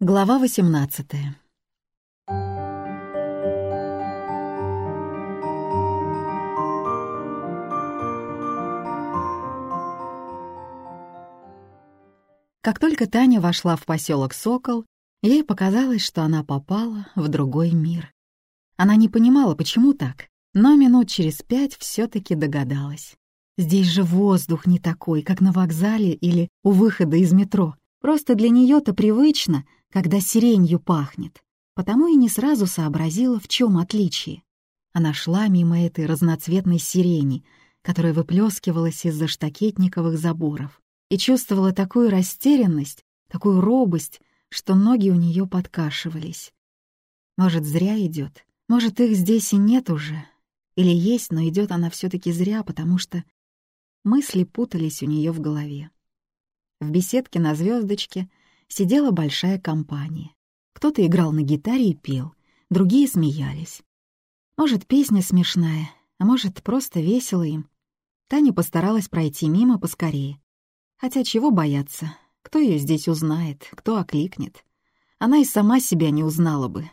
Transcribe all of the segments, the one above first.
Глава 18 Как только Таня вошла в поселок Сокол, ей показалось, что она попала в другой мир. Она не понимала, почему так, но минут через пять все таки догадалась. Здесь же воздух не такой, как на вокзале или у выхода из метро. Просто для нее то привычно — когда сиренью пахнет, потому и не сразу сообразила, в чем отличие. Она шла мимо этой разноцветной сирени, которая выплескивалась из-за штакетниковых заборов, и чувствовала такую растерянность, такую робость, что ноги у нее подкашивались. Может, зря идет, может, их здесь и нет уже, или есть, но идет она все таки зря, потому что мысли путались у нее в голове. В беседке на звездочке сидела большая компания. Кто-то играл на гитаре и пел, другие смеялись. Может, песня смешная, а может, просто весело им. Таня постаралась пройти мимо поскорее. Хотя чего бояться? Кто ее здесь узнает, кто окликнет? Она и сама себя не узнала бы.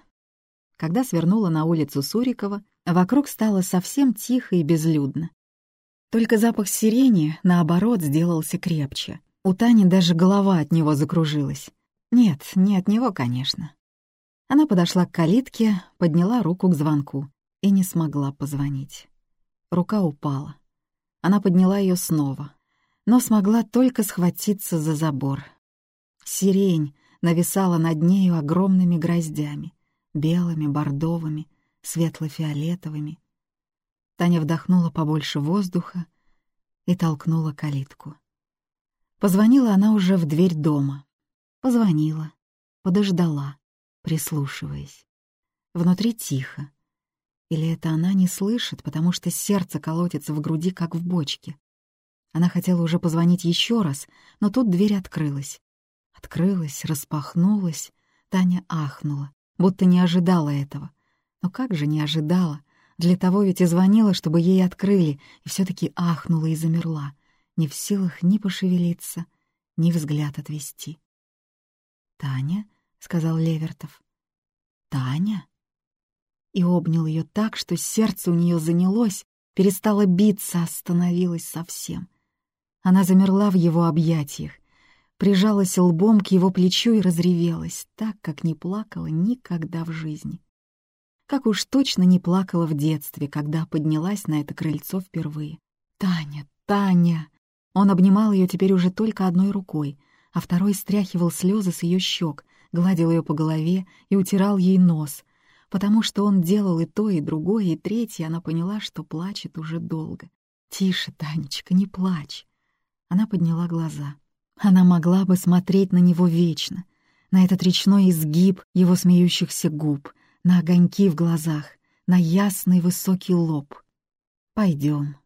Когда свернула на улицу Сурикова, вокруг стало совсем тихо и безлюдно. Только запах сирени, наоборот, сделался крепче. У Тани даже голова от него закружилась. Нет, не от него, конечно. Она подошла к калитке, подняла руку к звонку и не смогла позвонить. Рука упала. Она подняла ее снова, но смогла только схватиться за забор. Сирень нависала над нею огромными гроздями, белыми, бордовыми, светло-фиолетовыми. Таня вдохнула побольше воздуха и толкнула калитку. Позвонила она уже в дверь дома. Позвонила, подождала, прислушиваясь. Внутри тихо. Или это она не слышит, потому что сердце колотится в груди, как в бочке. Она хотела уже позвонить еще раз, но тут дверь открылась. Открылась, распахнулась. Таня ахнула, будто не ожидала этого. Но как же не ожидала? Для того ведь и звонила, чтобы ей открыли, и все таки ахнула и замерла — не в силах ни пошевелиться, ни взгляд отвести. «Таня?» — сказал Левертов. «Таня?» И обнял ее так, что сердце у нее занялось, перестало биться, остановилось совсем. Она замерла в его объятиях, прижалась лбом к его плечу и разревелась, так, как не плакала никогда в жизни. Как уж точно не плакала в детстве, когда поднялась на это крыльцо впервые. «Таня, Таня!» Он обнимал ее теперь уже только одной рукой, а второй стряхивал слезы с ее щек, гладил ее по голове и утирал ей нос. Потому что он делал и то, и другое, и третье, она поняла, что плачет уже долго. «Тише, Танечка, не плачь!» Она подняла глаза. Она могла бы смотреть на него вечно, на этот речной изгиб его смеющихся губ, на огоньки в глазах, на ясный высокий лоб. «Пойдем»,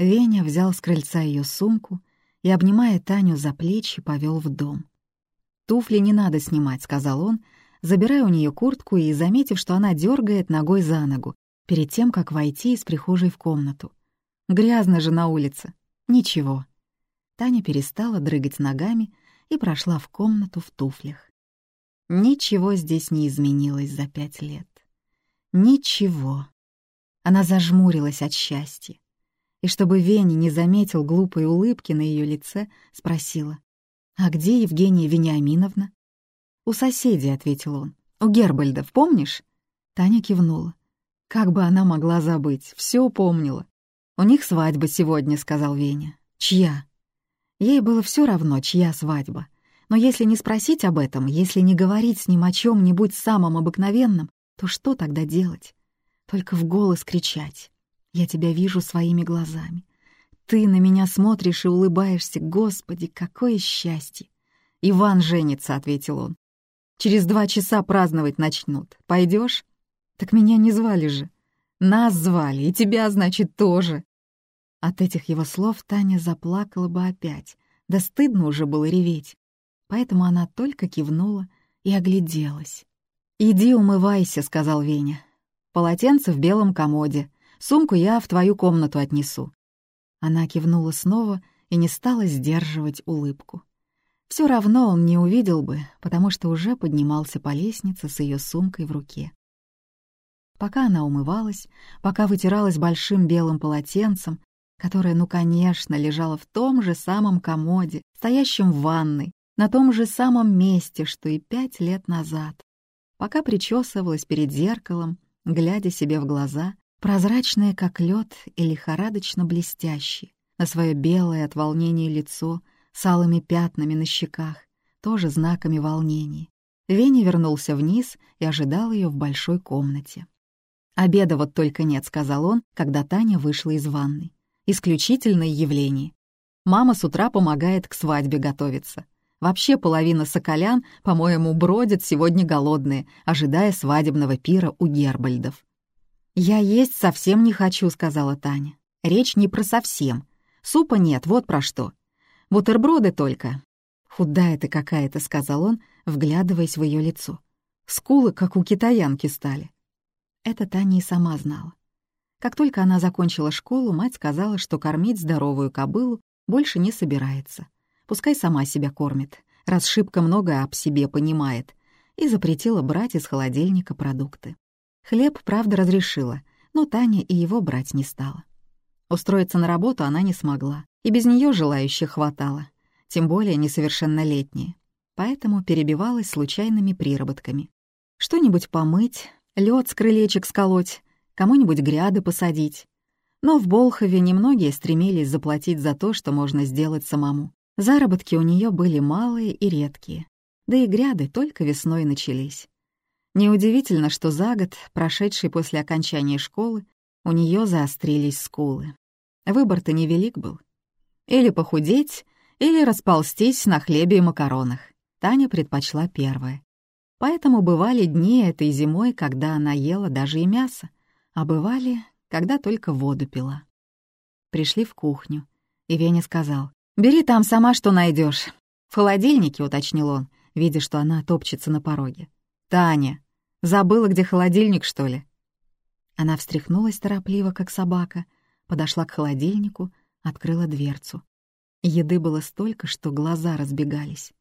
Веня взял с крыльца ее сумку и, обнимая Таню за плечи, повел в дом. «Туфли не надо снимать», — сказал он, забирая у нее куртку и заметив, что она дергает ногой за ногу, перед тем, как войти из прихожей в комнату. «Грязно же на улице». «Ничего». Таня перестала дрыгать ногами и прошла в комнату в туфлях. Ничего здесь не изменилось за пять лет. Ничего. Она зажмурилась от счастья и чтобы Веня не заметил глупой улыбки на ее лице, спросила. «А где Евгения Вениаминовна?» «У соседей», — ответил он. «У Гербальдов, помнишь?» Таня кивнула. Как бы она могла забыть, все помнила. «У них свадьба сегодня», — сказал Веня. «Чья?» Ей было все равно, чья свадьба. Но если не спросить об этом, если не говорить с ним о чем нибудь самом обыкновенном, то что тогда делать? Только в голос кричать. Я тебя вижу своими глазами. Ты на меня смотришь и улыбаешься. Господи, какое счастье!» «Иван женится», — ответил он. «Через два часа праздновать начнут. Пойдешь? «Так меня не звали же». «Нас звали, и тебя, значит, тоже». От этих его слов Таня заплакала бы опять. Да стыдно уже было реветь. Поэтому она только кивнула и огляделась. «Иди умывайся», — сказал Веня. «Полотенце в белом комоде. Сумку я в твою комнату отнесу». Она кивнула снова и не стала сдерживать улыбку. Все равно он не увидел бы, потому что уже поднимался по лестнице с ее сумкой в руке. Пока она умывалась, пока вытиралась большим белым полотенцем, которое, ну, конечно, лежало в том же самом комоде, стоящем в ванной, на том же самом месте, что и пять лет назад, пока причесывалась перед зеркалом, глядя себе в глаза, прозрачные, как лед, и лихорадочно блестящие, на свое белое от волнения лицо — с алыми пятнами на щеках, тоже знаками волнения. Веня вернулся вниз и ожидал ее в большой комнате. «Обеда вот только нет», — сказал он, когда Таня вышла из ванной. «Исключительное явление. Мама с утра помогает к свадьбе готовиться. Вообще половина соколян, по-моему, бродят сегодня голодные, ожидая свадебного пира у Гербальдов». «Я есть совсем не хочу», — сказала Таня. «Речь не про совсем. Супа нет, вот про что. Бутерброды только». «Худая ты какая-то», — сказал он, вглядываясь в ее лицо. «Скулы, как у китаянки, стали». Это Таня и сама знала. Как только она закончила школу, мать сказала, что кормить здоровую кобылу больше не собирается. Пускай сама себя кормит, раз шибко многое об себе понимает, и запретила брать из холодильника продукты. Хлеб, правда, разрешила, но Таня и его брать не стала. Устроиться на работу она не смогла, и без нее желающих хватало, тем более несовершеннолетние. Поэтому перебивалась случайными приработками. Что-нибудь помыть, лед с крылечек сколоть, кому-нибудь гряды посадить. Но в Болхове немногие стремились заплатить за то, что можно сделать самому. Заработки у нее были малые и редкие, да и гряды только весной начались. Неудивительно, что за год, прошедший после окончания школы, у нее заострились скулы. Выбор-то невелик был. Или похудеть, или расползтись на хлебе и макаронах. Таня предпочла первое. Поэтому бывали дни этой зимой, когда она ела даже и мясо, а бывали, когда только воду пила. Пришли в кухню, и Веня сказал, «Бери там сама, что найдешь. «В холодильнике», — уточнил он, видя, что она топчется на пороге. «Таня, забыла, где холодильник, что ли?» Она встряхнулась торопливо, как собака, подошла к холодильнику, открыла дверцу. Еды было столько, что глаза разбегались.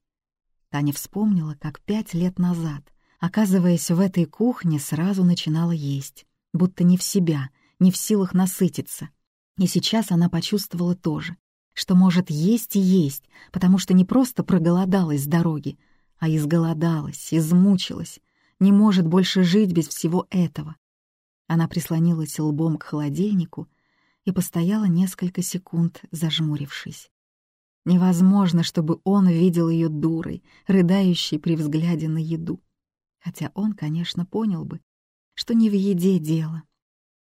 Таня вспомнила, как пять лет назад, оказываясь в этой кухне, сразу начинала есть, будто не в себя, не в силах насытиться. И сейчас она почувствовала тоже, что может есть и есть, потому что не просто проголодалась с дороги, а изголодалась, измучилась, не может больше жить без всего этого. Она прислонилась лбом к холодильнику и постояла несколько секунд, зажмурившись. Невозможно, чтобы он видел ее дурой, рыдающей при взгляде на еду. Хотя он, конечно, понял бы, что не в еде дело.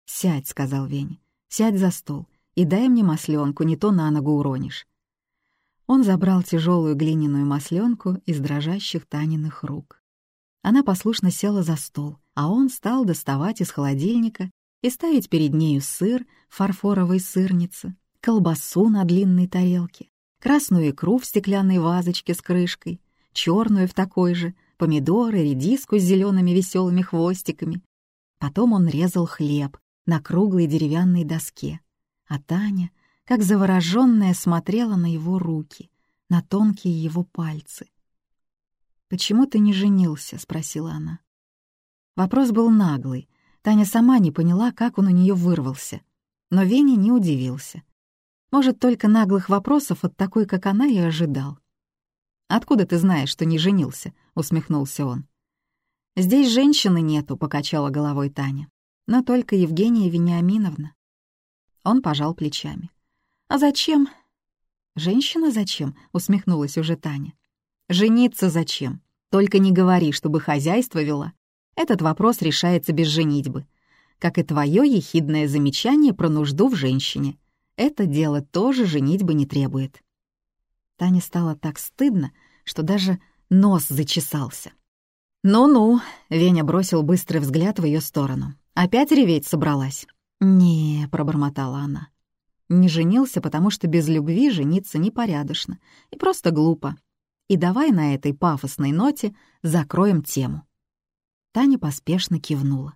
«Сядь», — сказал Веня, — «сядь за стол и дай мне масленку, не то на ногу уронишь». Он забрал тяжелую глиняную масленку из дрожащих Таниных рук. Она послушно села за стол, а он стал доставать из холодильника и ставить перед нею сыр в фарфоровой сырнице, колбасу на длинной тарелке, красную икру в стеклянной вазочке с крышкой, черную в такой же, помидоры, редиску с зелеными веселыми хвостиками. Потом он резал хлеб на круглой деревянной доске, а Таня, как завороженная, смотрела на его руки, на тонкие его пальцы. «Почему ты не женился?» — спросила она. Вопрос был наглый, Таня сама не поняла, как он у нее вырвался. Но Веня не удивился. Может, только наглых вопросов от такой, как она, и ожидал. «Откуда ты знаешь, что не женился?» — усмехнулся он. «Здесь женщины нету», — покачала головой Таня. «Но только Евгения Вениаминовна». Он пожал плечами. «А зачем?» «Женщина зачем?» — усмехнулась уже Таня. «Жениться зачем? Только не говори, чтобы хозяйство вела. Этот вопрос решается без женитьбы. Как и твое ехидное замечание про нужду в женщине. Это дело тоже женитьбы не требует. Тане стало так стыдно, что даже нос зачесался. «Ну-ну», — Веня бросил быстрый взгляд в ее сторону. «Опять реветь собралась?» «Не», — пробормотала она. «Не женился, потому что без любви жениться непорядочно и просто глупо. И давай на этой пафосной ноте закроем тему». Таня поспешно кивнула.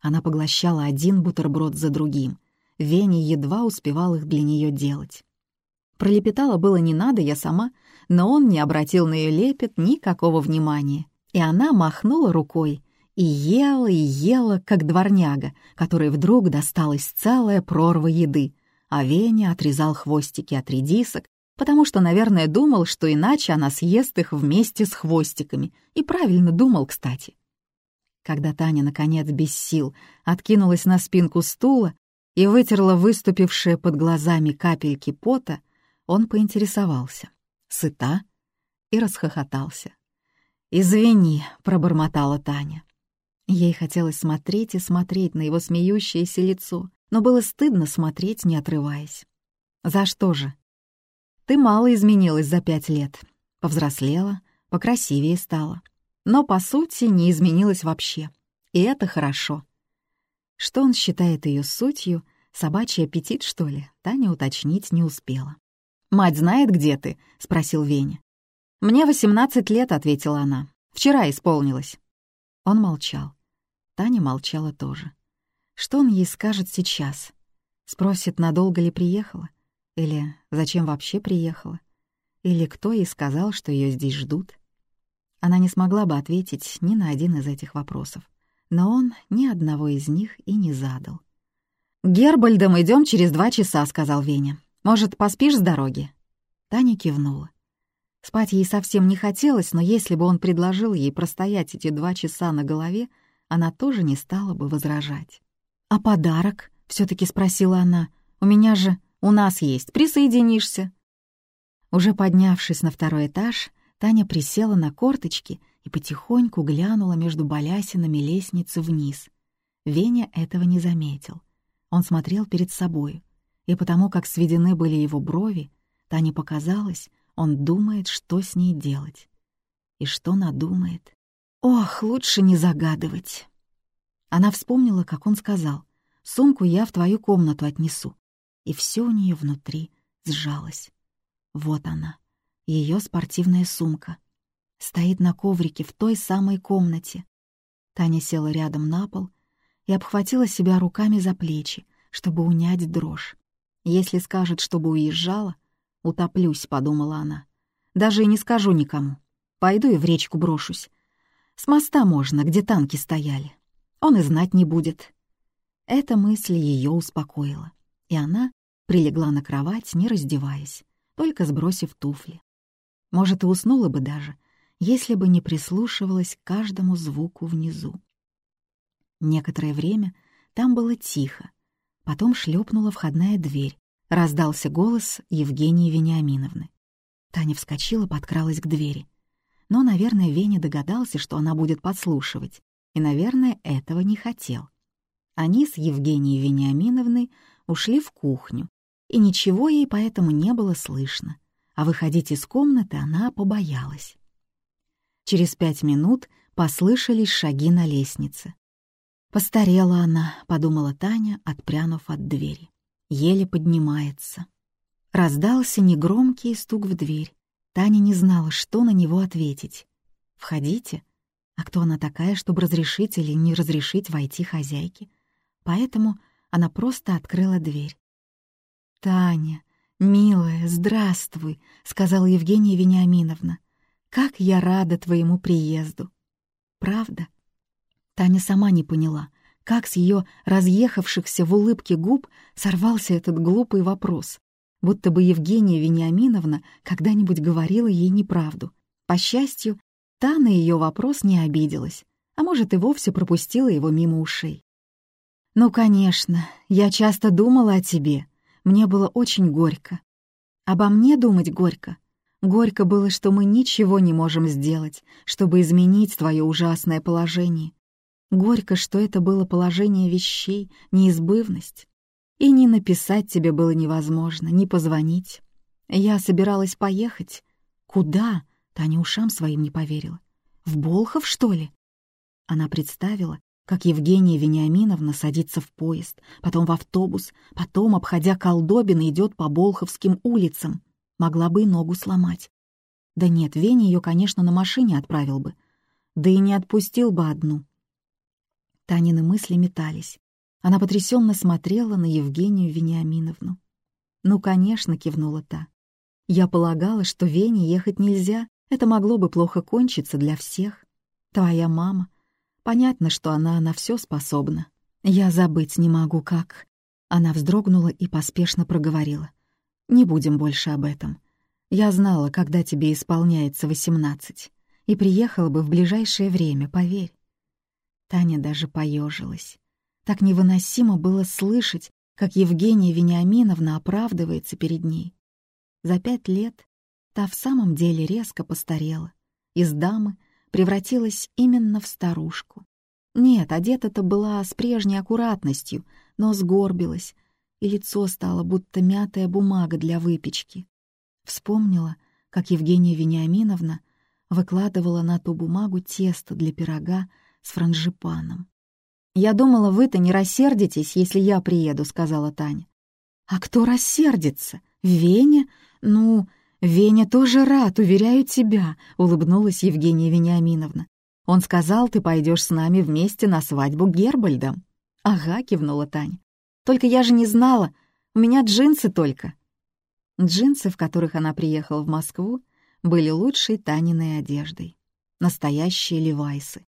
Она поглощала один бутерброд за другим. Веня едва успевал их для нее делать. Пролепетала было не надо, я сама, но он не обратил на ее лепет никакого внимания, и она махнула рукой и ела и ела, как дворняга, которой вдруг досталась целая прорва еды, а Веня отрезал хвостики от редисок, потому что, наверное, думал, что иначе она съест их вместе с хвостиками, и правильно думал, кстати. Когда Таня, наконец, без сил откинулась на спинку стула и вытерла выступившие под глазами капельки пота, он поинтересовался. Сыта? И расхохотался. «Извини», — пробормотала Таня. Ей хотелось смотреть и смотреть на его смеющееся лицо, но было стыдно смотреть, не отрываясь. «За что же?» «Ты мало изменилась за пять лет. Повзрослела, покрасивее стала но, по сути, не изменилась вообще. И это хорошо. Что он считает ее сутью, собачий аппетит, что ли, Таня уточнить не успела. «Мать знает, где ты?» — спросил Веня. «Мне восемнадцать лет», — ответила она. «Вчера исполнилось». Он молчал. Таня молчала тоже. Что он ей скажет сейчас? Спросит, надолго ли приехала? Или зачем вообще приехала? Или кто ей сказал, что ее здесь ждут? Она не смогла бы ответить ни на один из этих вопросов, но он ни одного из них и не задал. «Гербальдом идем через два часа», — сказал Веня. «Может, поспишь с дороги?» Таня кивнула. Спать ей совсем не хотелось, но если бы он предложил ей простоять эти два часа на голове, она тоже не стала бы возражать. «А подарок?» — все таки спросила она. «У меня же... У нас есть. Присоединишься?» Уже поднявшись на второй этаж, Таня присела на корточки и потихоньку глянула между балясинами лестницы вниз. Веня этого не заметил. Он смотрел перед собой, и потому как сведены были его брови, Тане показалось, он думает, что с ней делать. И что надумает. Ох, лучше не загадывать. Она вспомнила, как он сказал, «Сумку я в твою комнату отнесу». И все у нее внутри сжалось. Вот она, ее спортивная сумка. Стоит на коврике в той самой комнате. Таня села рядом на пол и обхватила себя руками за плечи, чтобы унять дрожь. Если скажет, чтобы уезжала, утоплюсь, подумала она. Даже и не скажу никому. Пойду и в речку брошусь. С моста можно, где танки стояли. Он и знать не будет. Эта мысль ее успокоила, и она прилегла на кровать, не раздеваясь, только сбросив туфли. Может, и уснула бы даже, если бы не прислушивалась к каждому звуку внизу. Некоторое время там было тихо. Потом шлепнула входная дверь. Раздался голос Евгении Вениаминовны. Таня вскочила, подкралась к двери. Но, наверное, Веня догадался, что она будет подслушивать, и, наверное, этого не хотел. Они с Евгенией Вениаминовной ушли в кухню, и ничего ей поэтому не было слышно а выходить из комнаты она побоялась. Через пять минут послышались шаги на лестнице. «Постарела она», — подумала Таня, отпрянув от двери. Еле поднимается. Раздался негромкий стук в дверь. Таня не знала, что на него ответить. «Входите». А кто она такая, чтобы разрешить или не разрешить войти хозяйке? Поэтому она просто открыла дверь. «Таня, «Милая, здравствуй», — сказала Евгения Вениаминовна. «Как я рада твоему приезду». «Правда?» Таня сама не поняла, как с ее разъехавшихся в улыбке губ сорвался этот глупый вопрос, будто бы Евгения Вениаминовна когда-нибудь говорила ей неправду. По счастью, та на ее вопрос не обиделась, а может и вовсе пропустила его мимо ушей. «Ну, конечно, я часто думала о тебе», мне было очень горько. Обо мне думать горько. Горько было, что мы ничего не можем сделать, чтобы изменить твое ужасное положение. Горько, что это было положение вещей, неизбывность. И ни написать тебе было невозможно, ни позвонить. Я собиралась поехать. Куда? Таня ушам своим не поверила. В Болхов, что ли? Она представила, как Евгения Вениаминовна садится в поезд, потом в автобус, потом, обходя колдобины, идет по Болховским улицам. Могла бы и ногу сломать. Да нет, Веня ее, конечно, на машине отправил бы. Да и не отпустил бы одну. Танины мысли метались. Она потрясенно смотрела на Евгению Вениаминовну. «Ну, конечно», — кивнула та. Я полагала, что Вене ехать нельзя, это могло бы плохо кончиться для всех. Твоя мама. Понятно, что она на все способна. Я забыть не могу, как...» Она вздрогнула и поспешно проговорила. «Не будем больше об этом. Я знала, когда тебе исполняется восемнадцать, и приехала бы в ближайшее время, поверь». Таня даже поежилась. Так невыносимо было слышать, как Евгения Вениаминовна оправдывается перед ней. За пять лет та в самом деле резко постарела. Из дамы превратилась именно в старушку. Нет, одета-то была с прежней аккуратностью, но сгорбилась, и лицо стало будто мятая бумага для выпечки. Вспомнила, как Евгения Вениаминовна выкладывала на ту бумагу тесто для пирога с франжипаном. «Я думала, вы-то не рассердитесь, если я приеду», — сказала Таня. «А кто рассердится? Веня? Ну, Веня тоже рад, уверяю тебя», — улыбнулась Евгения Вениаминовна. Он сказал, ты пойдешь с нами вместе на свадьбу Гербальда. «Ага», — кивнула Таня. «Только я же не знала. У меня джинсы только». Джинсы, в которых она приехала в Москву, были лучшей Таниной одеждой. Настоящие левайсы.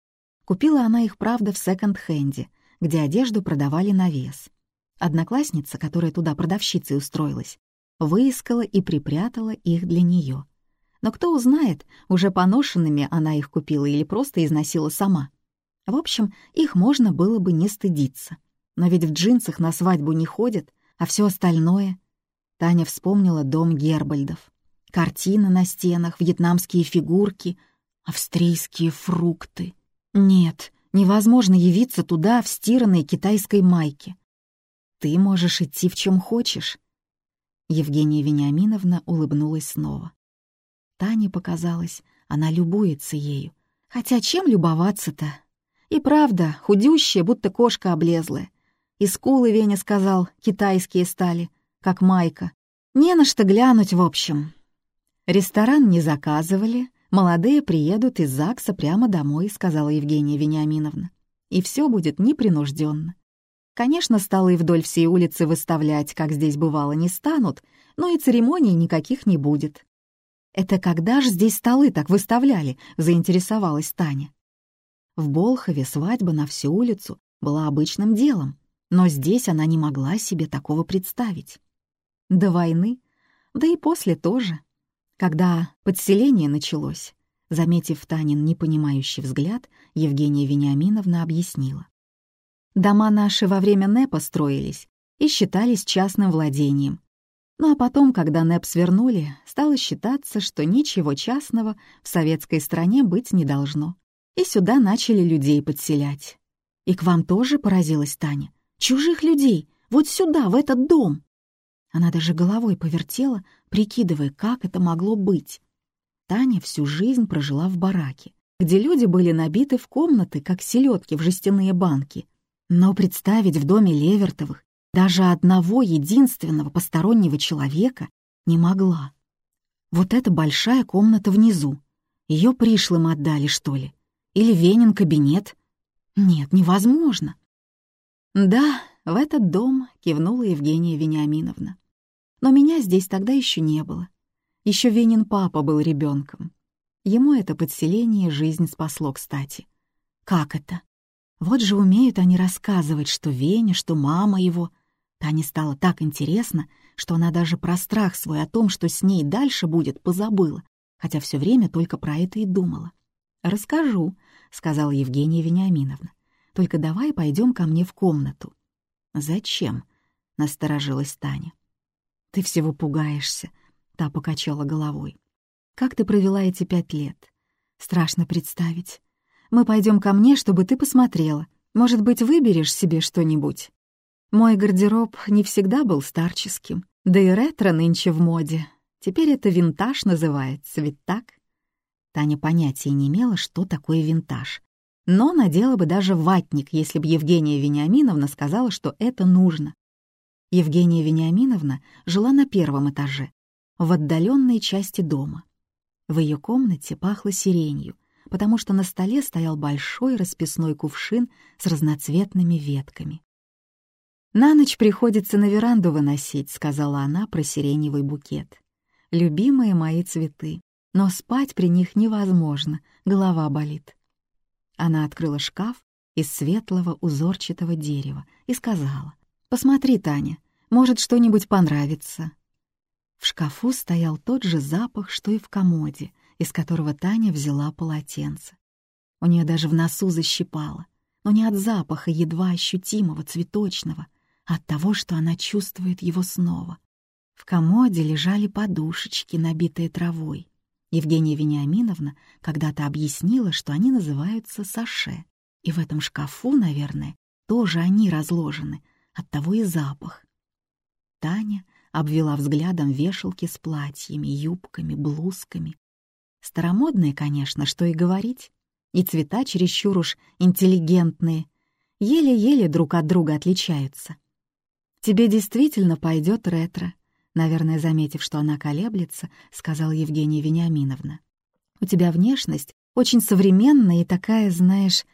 Купила она их, правда, в секонд-хенде, где одежду продавали на вес. Одноклассница, которая туда продавщицей устроилась, выискала и припрятала их для нее. Но кто узнает, уже поношенными она их купила или просто износила сама. В общем, их можно было бы не стыдиться. Но ведь в джинсах на свадьбу не ходят, а все остальное... Таня вспомнила дом Гербальдов. Картины на стенах, вьетнамские фигурки, австрийские фрукты. Нет, невозможно явиться туда в стиранной китайской майке. Ты можешь идти в чем хочешь. Евгения Вениаминовна улыбнулась снова. Тане показалось, она любуется ею. Хотя чем любоваться-то? И правда, худющая, будто кошка облезлая. И скулы, Веня сказал, китайские стали, как майка. Не на что глянуть, в общем. Ресторан не заказывали, молодые приедут из ЗАГСа прямо домой, сказала Евгения Вениаминовна. И все будет непринужденно. Конечно, столы вдоль всей улицы выставлять, как здесь бывало, не станут, но и церемоний никаких не будет. «Это когда же здесь столы так выставляли?» — заинтересовалась Таня. В Болхове свадьба на всю улицу была обычным делом, но здесь она не могла себе такого представить. До войны, да и после тоже. Когда подселение началось, заметив Танин непонимающий взгляд, Евгения Вениаминовна объяснила. Дома наши во время НЭПа строились и считались частным владением, ну а потом, когда НЭП свернули, стало считаться, что ничего частного в советской стране быть не должно. И сюда начали людей подселять. И к вам тоже поразилась Таня? Чужих людей, вот сюда, в этот дом. Она даже головой повертела, прикидывая, как это могло быть. Таня всю жизнь прожила в бараке, где люди были набиты в комнаты, как селедки в жестяные банки. Но представить в доме Левертовых даже одного единственного постороннего человека не могла. Вот эта большая комната внизу. Ее пришлым отдали, что ли? Или Венин кабинет? Нет, невозможно. Да, в этот дом кивнула Евгения Вениаминовна. Но меня здесь тогда еще не было. Еще Венин папа был ребенком. Ему это подселение жизнь спасло, кстати. Как это? Вот же умеют они рассказывать, что Веня, что мама его — Тане стало так интересно, что она даже про страх свой о том, что с ней дальше будет, позабыла, хотя все время только про это и думала. «Расскажу», — сказала Евгения Вениаминовна. «Только давай пойдем ко мне в комнату». «Зачем?» — насторожилась Таня. «Ты всего пугаешься», — та покачала головой. «Как ты провела эти пять лет? Страшно представить. Мы пойдем ко мне, чтобы ты посмотрела. Может быть, выберешь себе что-нибудь?» Мой гардероб не всегда был старческим, да и ретро нынче в моде. Теперь это винтаж называется, ведь так? Таня понятия не имела, что такое винтаж. Но надела бы даже ватник, если бы Евгения Вениаминовна сказала, что это нужно. Евгения Вениаминовна жила на первом этаже, в отдаленной части дома. В ее комнате пахло сиренью, потому что на столе стоял большой расписной кувшин с разноцветными ветками. «На ночь приходится на веранду выносить», — сказала она про сиреневый букет. любимые мои цветы, но спать при них невозможно, голова болит». Она открыла шкаф из светлого узорчатого дерева и сказала, «Посмотри, Таня, может, что-нибудь понравится». В шкафу стоял тот же запах, что и в комоде, из которого Таня взяла полотенце. У нее даже в носу защипало, но не от запаха едва ощутимого, цветочного, а от того, что она чувствует его снова. В комоде лежали подушечки, набитые травой. Евгения Вениаминовна когда-то объяснила, что они называются саше. И в этом шкафу, наверное, тоже они разложены, оттого и запах. Таня обвела взглядом вешалки с платьями, юбками, блузками. Старомодные, конечно, что и говорить. И цвета чересчур уж интеллигентные. Еле-еле друг от друга отличаются. «Тебе действительно пойдет ретро», наверное, заметив, что она колеблется, сказала Евгения Вениаминовна. «У тебя внешность очень современная и такая, знаешь,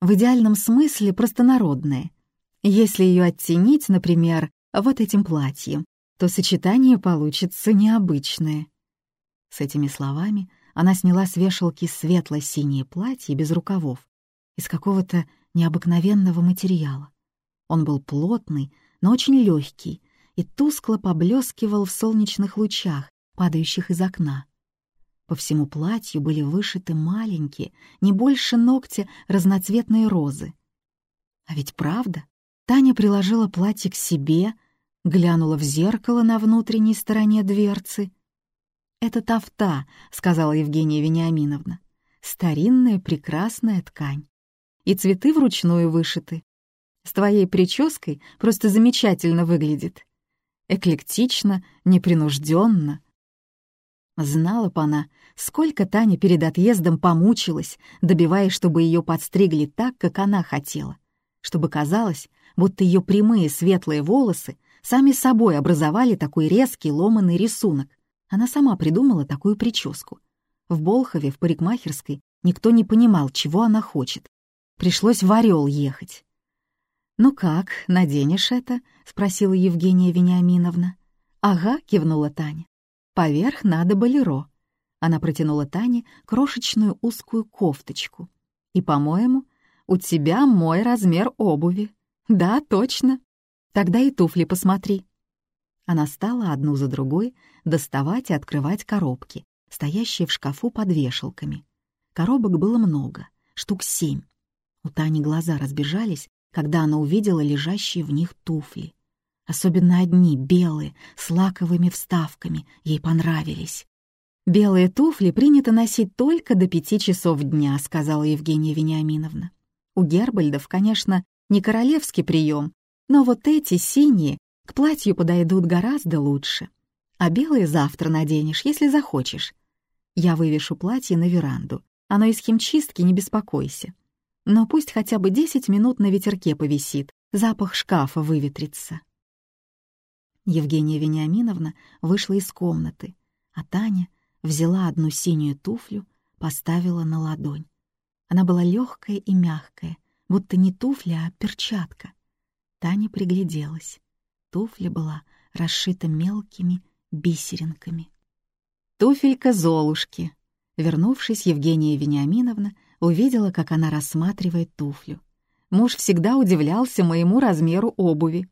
в идеальном смысле простонародная. Если ее оттенить, например, вот этим платьем, то сочетание получится необычное. С этими словами она сняла с вешалки светло-синее платье без рукавов из какого-то необыкновенного материала. Он был плотный, но очень легкий и тускло поблескивал в солнечных лучах, падающих из окна. По всему платью были вышиты маленькие, не больше ногтя, разноцветные розы. А ведь правда, Таня приложила платье к себе — глянула в зеркало на внутренней стороне дверцы. «Это тафта», — сказала Евгения Вениаминовна. «Старинная прекрасная ткань. И цветы вручную вышиты. С твоей прической просто замечательно выглядит. Эклектично, непринужденно. Знала бы она, сколько Таня перед отъездом помучилась, добиваясь, чтобы ее подстригли так, как она хотела, чтобы казалось, будто ее прямые светлые волосы сами собой образовали такой резкий ломанный рисунок. Она сама придумала такую прическу. В Болхове, в парикмахерской, никто не понимал, чего она хочет. Пришлось в Орел ехать. «Ну как, наденешь это?» — спросила Евгения Вениаминовна. «Ага», — кивнула Таня. «Поверх надо болеро». Она протянула Тане крошечную узкую кофточку. «И, по-моему, у тебя мой размер обуви». «Да, точно». Тогда и туфли посмотри». Она стала одну за другой доставать и открывать коробки, стоящие в шкафу под вешалками. Коробок было много, штук семь. У Тани глаза разбежались, когда она увидела лежащие в них туфли. Особенно одни, белые, с лаковыми вставками, ей понравились. «Белые туфли принято носить только до пяти часов дня», — сказала Евгения Вениаминовна. «У Гербальдов, конечно, не королевский прием, но вот эти синие к платью подойдут гораздо лучше. А белые завтра наденешь, если захочешь. Я вывешу платье на веранду. Оно из химчистки, не беспокойся. Но пусть хотя бы 10 минут на ветерке повисит, запах шкафа выветрится. Евгения Вениаминовна вышла из комнаты, а Таня взяла одну синюю туфлю, поставила на ладонь. Она была легкая и мягкая, будто не туфля, а перчатка. Таня пригляделась. Туфля была расшита мелкими бисеринками. Туфелька Золушки. Вернувшись, Евгения Вениаминовна увидела, как она рассматривает туфлю. Муж всегда удивлялся моему размеру обуви.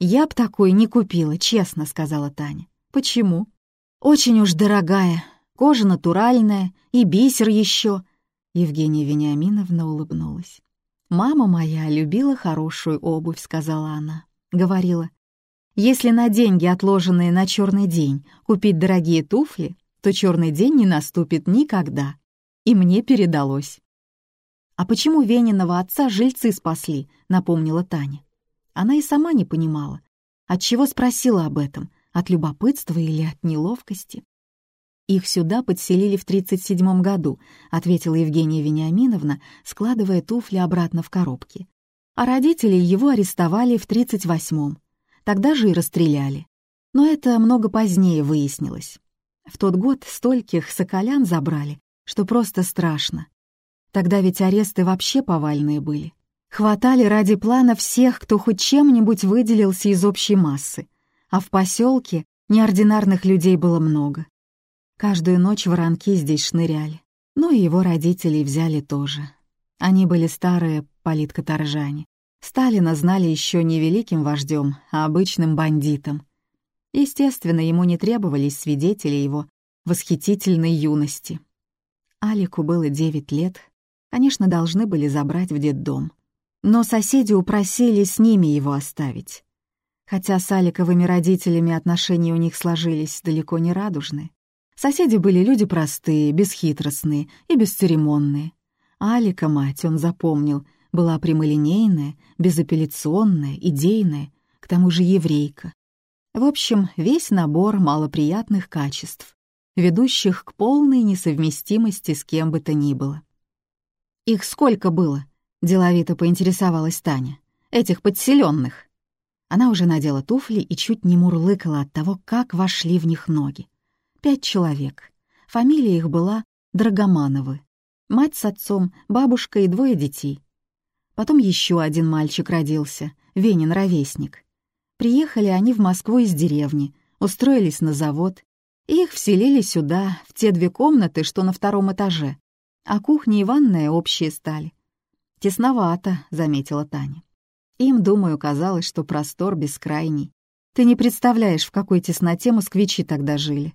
«Я б такой не купила, честно», — сказала Таня. «Почему?» «Очень уж дорогая, кожа натуральная и бисер еще». Евгения Вениаминовна улыбнулась. «Мама моя любила хорошую обувь», — сказала она. Говорила, «Если на деньги, отложенные на черный день, купить дорогие туфли, то черный день не наступит никогда». И мне передалось. «А почему Вениного отца жильцы спасли?» — напомнила Таня. Она и сама не понимала. Отчего спросила об этом? От любопытства или от неловкости? «Их сюда подселили в 37 году», — ответила Евгения Вениаминовна, складывая туфли обратно в коробки. «А родители его арестовали в 38-м. Тогда же и расстреляли. Но это много позднее выяснилось. В тот год стольких соколян забрали, что просто страшно. Тогда ведь аресты вообще повальные были. Хватали ради плана всех, кто хоть чем-нибудь выделился из общей массы. А в поселке Неординарных людей было много. Каждую ночь воронки здесь шныряли. Но и его родителей взяли тоже. Они были старые политкоторжане. Сталина знали еще не великим вождем, а обычным бандитом. Естественно, ему не требовались свидетели его восхитительной юности. Алику было девять лет, конечно, должны были забрать в детдом. Но соседи упросили с ними его оставить. Хотя с Аликовыми родителями отношения у них сложились далеко не радужные. Соседи были люди простые, бесхитростные и бесцеремонные. Алика, мать, он запомнил, была прямолинейная, безапелляционная, идейная, к тому же еврейка. В общем, весь набор малоприятных качеств, ведущих к полной несовместимости с кем бы то ни было. «Их сколько было?» — деловито поинтересовалась Таня. «Этих подселенных. Она уже надела туфли и чуть не мурлыкала от того, как вошли в них ноги. Пять человек. Фамилия их была Драгомановы. Мать с отцом, бабушка и двое детей. Потом еще один мальчик родился, Венин ровесник. Приехали они в Москву из деревни, устроились на завод, и их вселили сюда, в те две комнаты, что на втором этаже, а кухня и ванная общие стали. «Тесновато», — заметила Таня. Им, думаю, казалось, что простор бескрайний. Ты не представляешь, в какой тесноте москвичи тогда жили.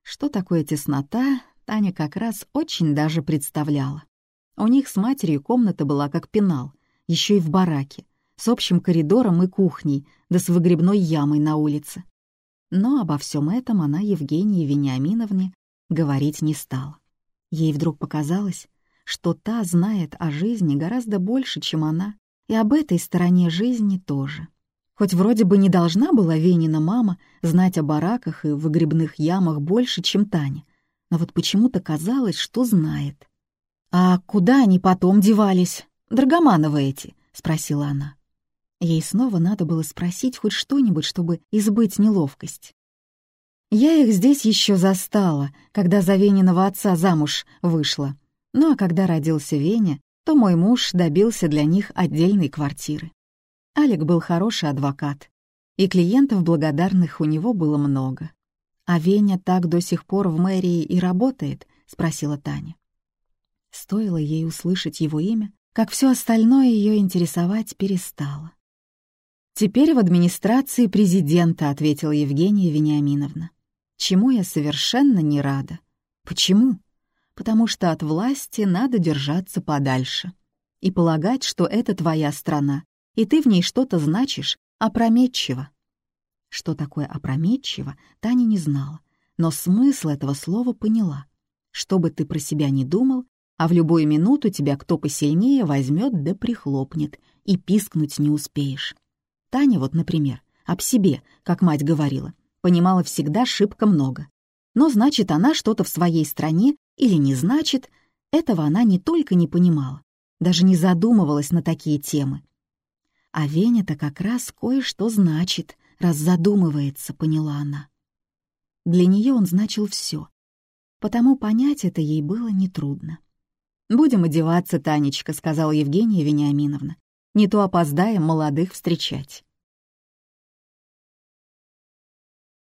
Что такое теснота, Таня как раз очень даже представляла. У них с матерью комната была как пенал, еще и в бараке, с общим коридором и кухней, да с выгребной ямой на улице. Но обо всем этом она Евгении Вениаминовне говорить не стала. Ей вдруг показалось, что та знает о жизни гораздо больше, чем она, и об этой стороне жизни тоже. Хоть вроде бы не должна была Венина мама знать о бараках и выгребных ямах больше, чем Таня, но вот почему-то казалось, что знает. «А куда они потом девались? Драгомановы эти?» — спросила она. Ей снова надо было спросить хоть что-нибудь, чтобы избыть неловкость. «Я их здесь еще застала, когда за Вениного отца замуж вышла. Ну а когда родился Веня, то мой муж добился для них отдельной квартиры. Алик был хороший адвокат, и клиентов благодарных у него было много. «А Веня так до сих пор в мэрии и работает?» — спросила Таня. Стоило ей услышать его имя, как все остальное ее интересовать перестало. «Теперь в администрации президента», — ответила Евгения Вениаминовна. «Чему я совершенно не рада. Почему? Потому что от власти надо держаться подальше и полагать, что это твоя страна, и ты в ней что-то значишь опрометчиво. Что такое опрометчиво, Таня не знала, но смысл этого слова поняла. Что бы ты про себя не думал, а в любую минуту тебя кто посильнее возьмет да прихлопнет, и пискнуть не успеешь. Таня вот, например, об себе, как мать говорила, понимала всегда шибко много. Но значит, она что-то в своей стране или не значит, этого она не только не понимала, даже не задумывалась на такие темы, а Веня-то как раз кое-что значит, раз задумывается, поняла она. Для нее он значил все, потому понять это ей было нетрудно. «Будем одеваться, Танечка», — сказала Евгения Вениаминовна. «Не то опоздаем молодых встречать».